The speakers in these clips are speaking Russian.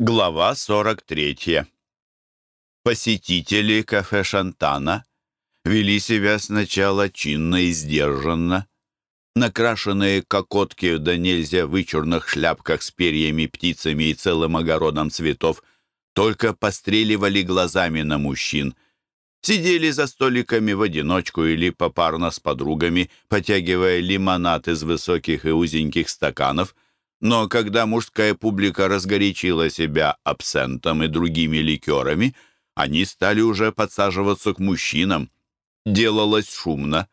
Глава 43. Посетители кафе Шантана вели себя сначала чинно и сдержанно. Накрашенные кокотки да нельзя в вычурных шляпках с перьями, птицами и целым огородом цветов только постреливали глазами на мужчин. Сидели за столиками в одиночку или попарно с подругами, потягивая лимонад из высоких и узеньких стаканов – но когда мужская публика разгорячила себя абсентом и другими ликерами, они стали уже подсаживаться к мужчинам. Делалось шумно.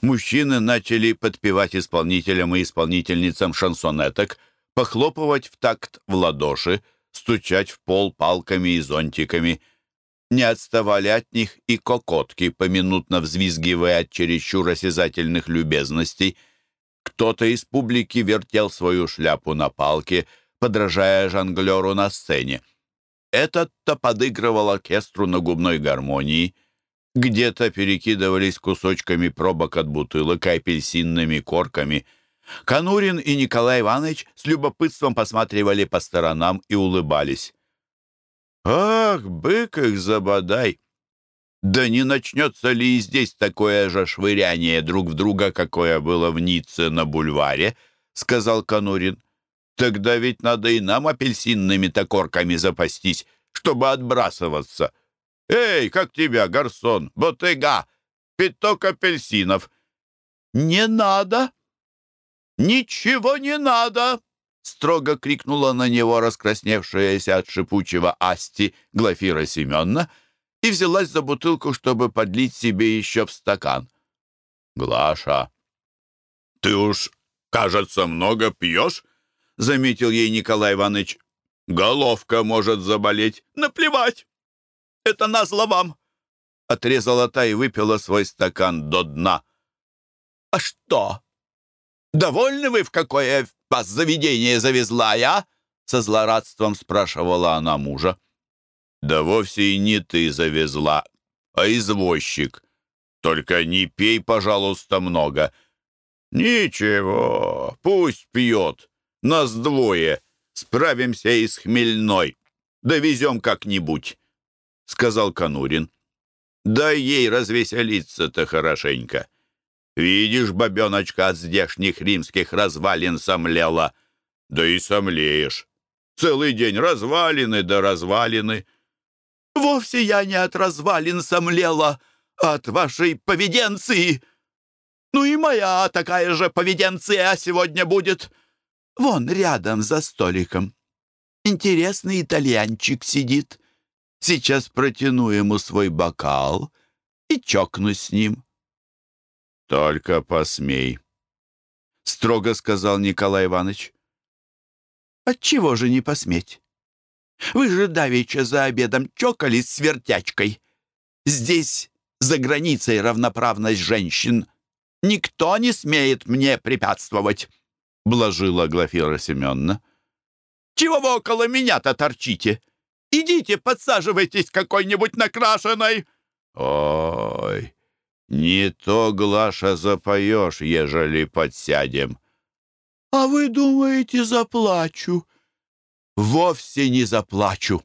Мужчины начали подпевать исполнителям и исполнительницам шансонеток, похлопывать в такт в ладоши, стучать в пол палками и зонтиками. Не отставали от них и кокотки, поминутно взвизгивая от чересчур осязательных любезностей — кто-то из публики вертел свою шляпу на палке, подражая жонглеру на сцене. Этот-то подыгрывал оркестру на губной гармонии. Где-то перекидывались кусочками пробок от бутылок и апельсинными корками. Конурин и Николай Иванович с любопытством посматривали по сторонам и улыбались. «Ах, бык их забодай!» Да не начнется ли и здесь такое же швыряние друг в друга, какое было в Ницце на бульваре, сказал Конурин. Тогда ведь надо и нам апельсинными токорками запастись, чтобы отбрасываться. Эй, как тебя, гарсон, ботыга, пяток апельсинов. Не надо. Ничего не надо, строго крикнула на него раскрасневшаяся от шипучего асти Глафира Семеновна, и взялась за бутылку, чтобы подлить себе еще в стакан. «Глаша, ты уж, кажется, много пьешь?» — заметил ей Николай Иванович. «Головка может заболеть. Наплевать! Это назло вам!» Отрезала та и выпила свой стакан до дна. «А что? Довольны вы, в какое вас заведение завезла я?» Со злорадством спрашивала она мужа. Да вовсе и не ты завезла, а извозчик. Только не пей, пожалуйста, много. Ничего, пусть пьет. Нас двое. Справимся и с хмельной. Довезем как-нибудь, — сказал Конурин. Дай ей развеселиться-то хорошенько. Видишь, бабеночка от здешних римских развалин сомлела. Да и сомлеешь. Целый день развалины да развалины. Вовсе я не от развалин сомлела, а от вашей поведенции. Ну и моя такая же поведенция сегодня будет. Вон рядом за столиком. Интересный итальянчик сидит. Сейчас протяну ему свой бокал и чокнусь с ним. «Только посмей», — строго сказал Николай Иванович. «Отчего же не посметь? Вы же давеча за обедом чокались с вертячкой. Здесь, за границей, равноправность женщин. Никто не смеет мне препятствовать», — блажила Глафира Семеновна. «Чего вы около меня-то торчите? Идите, подсаживайтесь какой-нибудь накрашенной!» «Ой, не то, Глаша, запоешь, ежели подсядем». «А вы думаете, заплачу?» Вовсе не заплачу».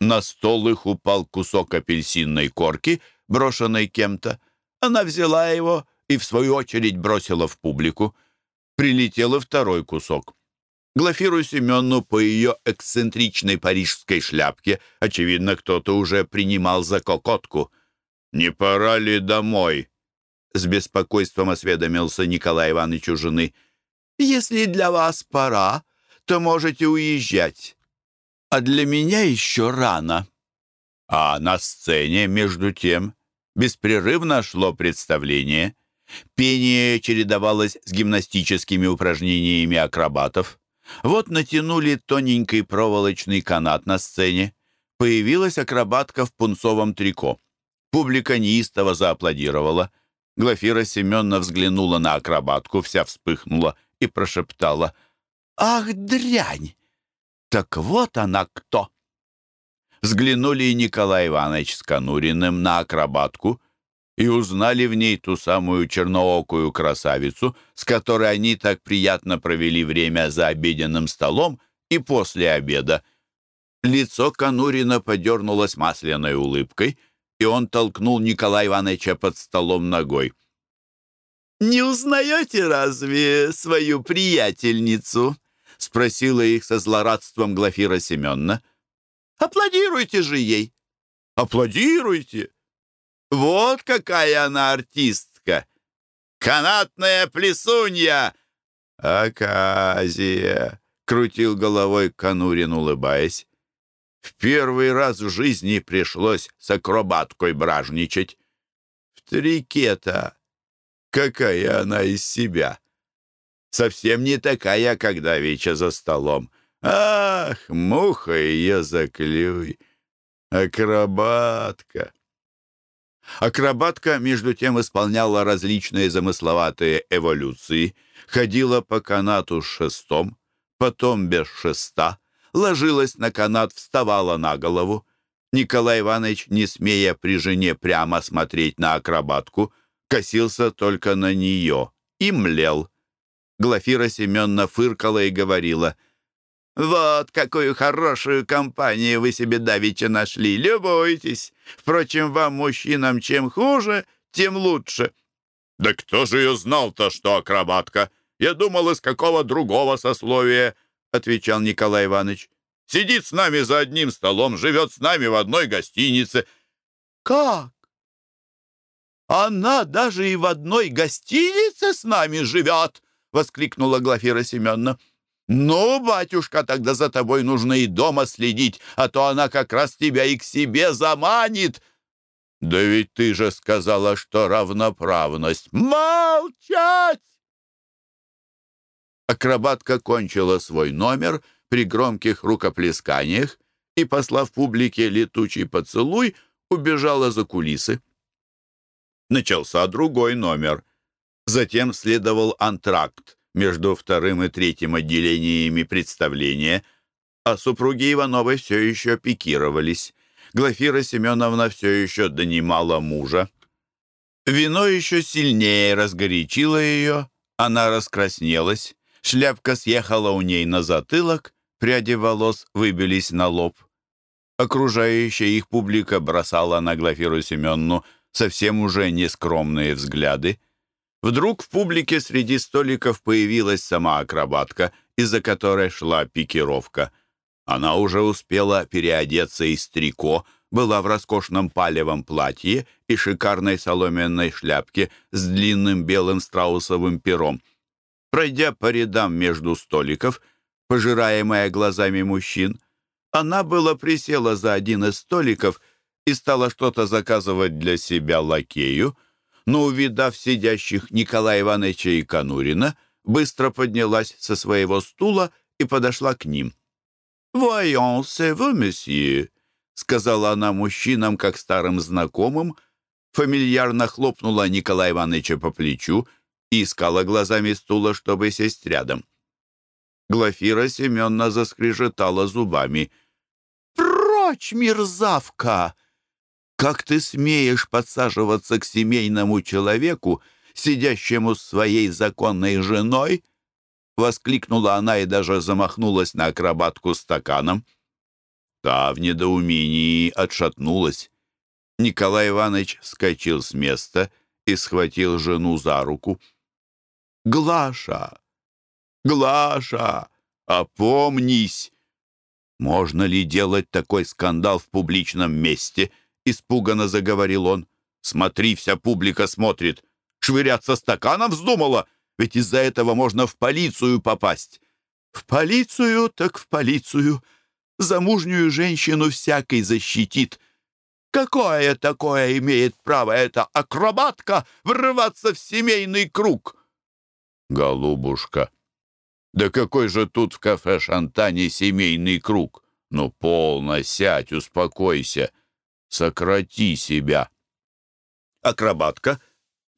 На стол их упал кусок апельсинной корки, брошенной кем-то. Она взяла его и, в свою очередь, бросила в публику. Прилетел и второй кусок. Глафиру Семенну по ее эксцентричной парижской шляпке, очевидно, кто-то уже принимал за кокотку. «Не пора ли домой?» С беспокойством осведомился Николай Иванович у жены. «Если для вас пора, то можете уезжать. А для меня еще рано». А на сцене, между тем, беспрерывно шло представление. Пение чередовалось с гимнастическими упражнениями акробатов. Вот натянули тоненький проволочный канат на сцене. Появилась акробатка в пунцовом трико. Публика неистово зааплодировала. Глафира Семеновна взглянула на акробатку, вся вспыхнула и прошептала — «Ах, дрянь! Так вот она кто!» Взглянули и Николай Иванович с Конуриным на акробатку и узнали в ней ту самую черноокую красавицу, с которой они так приятно провели время за обеденным столом и после обеда. Лицо Конурина подернулось масляной улыбкой, и он толкнул Николая Ивановича под столом ногой. «Не узнаете разве свою приятельницу?» — спросила их со злорадством Глафира Семеновна. «Аплодируйте же ей!» «Аплодируйте!» «Вот какая она артистка! Канатная плесунья!» «Аказия!» — крутил головой Конурин, улыбаясь. В первый раз в жизни пришлось с акробаткой бражничать. В трикета. Какая она из себя! Совсем не такая, когда веча за столом. Ах, муха ее заклюй! Акробатка! Акробатка, между тем, исполняла различные замысловатые эволюции, ходила по канату с шестом, потом без шеста, ложилась на канат, вставала на голову. Николай Иванович, не смея при жене прямо смотреть на акробатку, косился только на нее и млел. Глафира Семеновна фыркала и говорила, «Вот какую хорошую компанию вы себе давеча нашли, любуйтесь. Впрочем, вам, мужчинам, чем хуже, тем лучше». «Да кто же ее знал-то, что акробатка? Я думал, из какого другого сословия». — отвечал Николай Иванович. «Сидит с нами за одним столом, живет с нами в одной гостинице». «Как? Она даже и в одной гостинице с нами живет!» — воскликнула Глафира Семеновна. «Ну, батюшка, тогда за тобой нужно и дома следить, а то она как раз тебя и к себе заманит». «Да ведь ты же сказала, что равноправность». «Молчать!» Акробатка кончила свой номер при громких рукоплесканиях и, послав публике летучий поцелуй, убежала за кулисы. Начался другой номер. Затем следовал антракт между вторым и третьим отделениями представления, а супруги Ивановой все еще пикировались. Глафира Семеновна все еще донимала мужа. Вино еще сильнее разгорячило ее, она раскраснелась. Шляпка съехала у ней на затылок, пряди волос выбились на лоб. Окружающая их публика бросала на Глафиру Семенну совсем уже нескромные взгляды. Вдруг в публике среди столиков появилась сама акробатка, из-за которой шла пикировка. Она уже успела переодеться из трико, была в роскошном палевом платье и шикарной соломенной шляпке с длинным белым страусовым пером — Пройдя по рядам между столиков, пожираемая глазами мужчин, она было присела за один из столиков и стала что-то заказывать для себя лакею, но, увидав сидящих Николая Ивановича и Конурина, быстро поднялась со своего стула и подошла к ним. «Voyons, vous, monsieur», — сказала она мужчинам, как старым знакомым, фамильярно хлопнула Николая Ивановича по плечу и искала глазами стула, чтобы сесть рядом. Глафира Семеновна заскрежетала зубами. «Прочь, мерзавка! Как ты смеешь подсаживаться к семейному человеку, сидящему с своей законной женой?» Воскликнула она и даже замахнулась на акробатку стаканом. Та в недоумении отшатнулась. Николай Иванович вскочил с места и схватил жену за руку. Глаша! Глаша! Опомнись! Можно ли делать такой скандал в публичном месте? Испуганно заговорил он. Смотри, вся публика смотрит. Швыряться стаканом вздумала? Ведь из-за этого можно в полицию попасть. В полицию, так в полицию. Замужнюю женщину всякой защитит. Какое такое имеет право эта акробатка врываться в семейный круг? «Голубушка, да какой же тут в кафе «Шантане» семейный круг? Ну, полно, сядь, успокойся, сократи себя». Акробатка,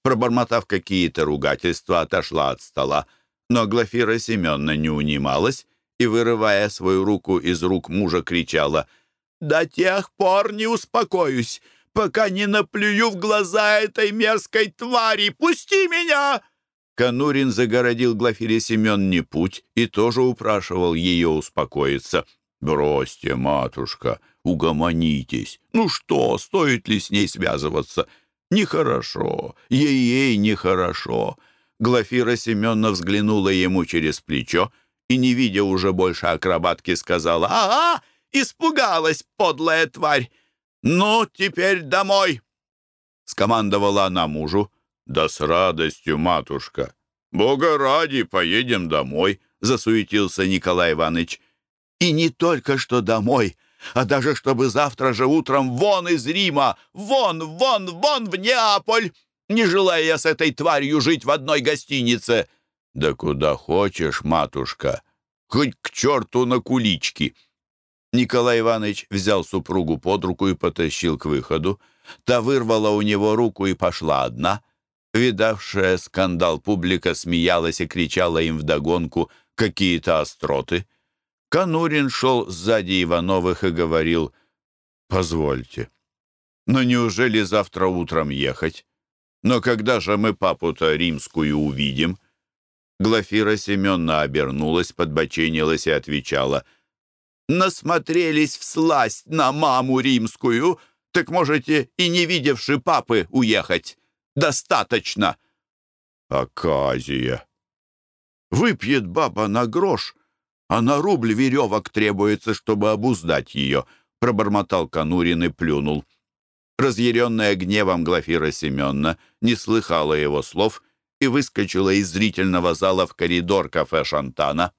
пробормотав какие-то ругательства, отошла от стола, но Глафира Семеновна не унималась и, вырывая свою руку из рук мужа, кричала «До тех пор не успокоюсь, пока не наплюю в глаза этой мерзкой твари! Пусти меня!» Конурин загородил Глафире Семенне путь и тоже упрашивал ее успокоиться. «Бросьте, матушка, угомонитесь. Ну что, стоит ли с ней связываться? Нехорошо, ей-ей нехорошо». Глафира Семеновна взглянула ему через плечо и, не видя уже больше акробатки, сказала «Ага, испугалась, подлая тварь! Ну, теперь домой!» Скомандовала она мужу. «Да с радостью, матушка! Бога ради, поедем домой!» Засуетился Николай Иванович. «И не только что домой!» а даже чтобы завтра же утром вон из Рима, вон, вон, вон в Неаполь, не желая я с этой тварью жить в одной гостинице. Да куда хочешь, матушка, хоть к черту на кулички. Николай Иванович взял супругу под руку и потащил к выходу. Та вырвала у него руку и пошла одна. Видавшая скандал публика смеялась и кричала им вдогонку какие-то остроты. Конурин шел сзади Ивановых и говорил, «Позвольте, но неужели завтра утром ехать? Но когда же мы папу-то римскую увидим?» Глафира Семеновна обернулась, подбоченилась и отвечала, «Насмотрелись в сласть на маму римскую, так можете и не видевши папы уехать. Достаточно!» «Аказия! Выпьет баба на грош, а на рубль веревок требуется, чтобы обуздать ее», — пробормотал Конурин и плюнул. Разъяренная гневом Глафира Семеновна не слыхала его слов и выскочила из зрительного зала в коридор кафе «Шантана».